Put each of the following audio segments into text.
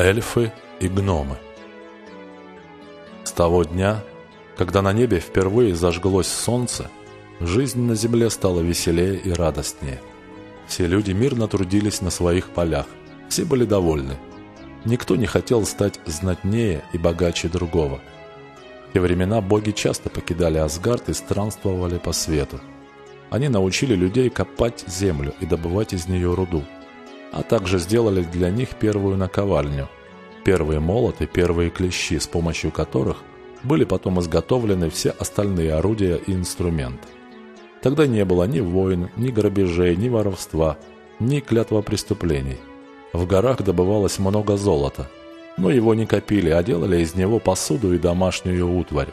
Эльфы и гномы С того дня, когда на небе впервые зажглось солнце, жизнь на земле стала веселее и радостнее. Все люди мирно трудились на своих полях, все были довольны. Никто не хотел стать знатнее и богаче другого. В те времена боги часто покидали Асгард и странствовали по свету. Они научили людей копать землю и добывать из нее руду – а также сделали для них первую наковальню, первые молоты, первые клещи, с помощью которых были потом изготовлены все остальные орудия и инструменты. Тогда не было ни войн, ни грабежей, ни воровства, ни клятва преступлений. В горах добывалось много золота, но его не копили, а делали из него посуду и домашнюю утварь.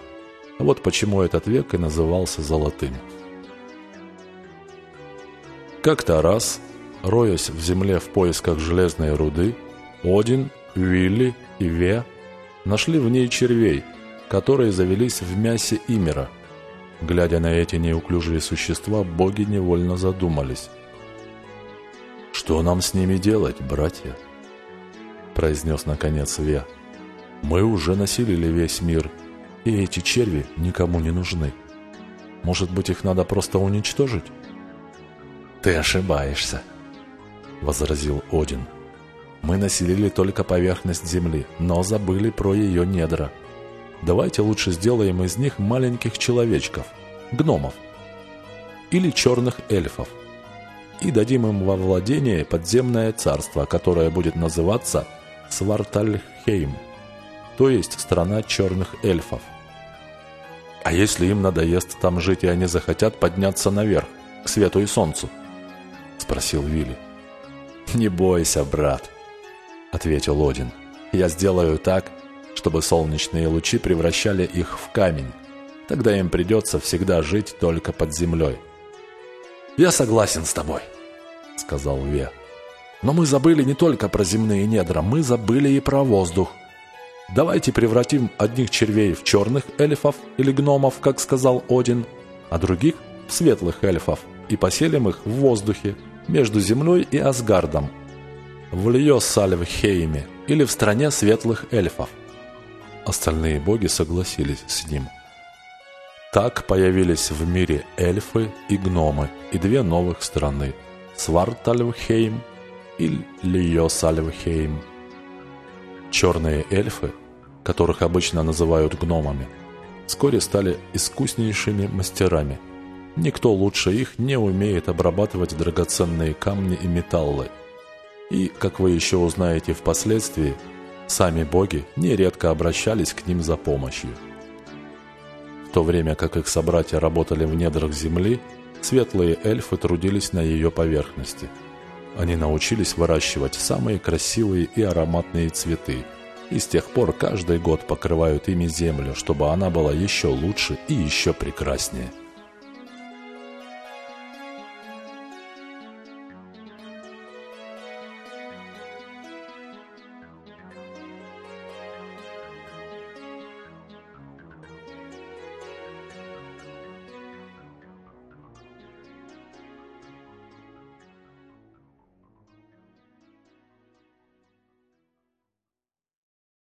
Вот почему этот век и назывался золотым. Как-то раз Роясь в земле в поисках железной руды, Один, Вилли и Ве нашли в ней червей, которые завелись в мясе Имера. Глядя на эти неуклюжие существа, боги невольно задумались. «Что нам с ними делать, братья?» произнес наконец Ве. «Мы уже населили весь мир, и эти черви никому не нужны. Может быть, их надо просто уничтожить?» «Ты ошибаешься», — возразил Один. «Мы населили только поверхность Земли, но забыли про ее недра. Давайте лучше сделаем из них маленьких человечков, гномов или черных эльфов, и дадим им во владение подземное царство, которое будет называться Свартальхейм, то есть страна черных эльфов. А если им надоест там жить, и они захотят подняться наверх, к свету и солнцу?» – спросил Вилли. «Не бойся, брат», — ответил Один. «Я сделаю так, чтобы солнечные лучи превращали их в камень. Тогда им придется всегда жить только под землей». «Я согласен с тобой», — сказал Ве. «Но мы забыли не только про земные недра, мы забыли и про воздух. Давайте превратим одних червей в черных эльфов или гномов, как сказал Один, а других в светлых эльфов и поселим их в воздухе, между землей и Асгардом, в Льосальвхейме или в стране светлых эльфов. Остальные боги согласились с ним. Так появились в мире эльфы и гномы и две новых страны – Свартальвхейм и Льосальвхейм. Черные эльфы, которых обычно называют гномами, вскоре стали искуснейшими мастерами – Никто лучше их не умеет обрабатывать драгоценные камни и металлы. И, как вы еще узнаете впоследствии, сами боги нередко обращались к ним за помощью. В то время как их собратья работали в недрах земли, светлые эльфы трудились на ее поверхности. Они научились выращивать самые красивые и ароматные цветы, и с тех пор каждый год покрывают ими землю, чтобы она была еще лучше и еще прекраснее.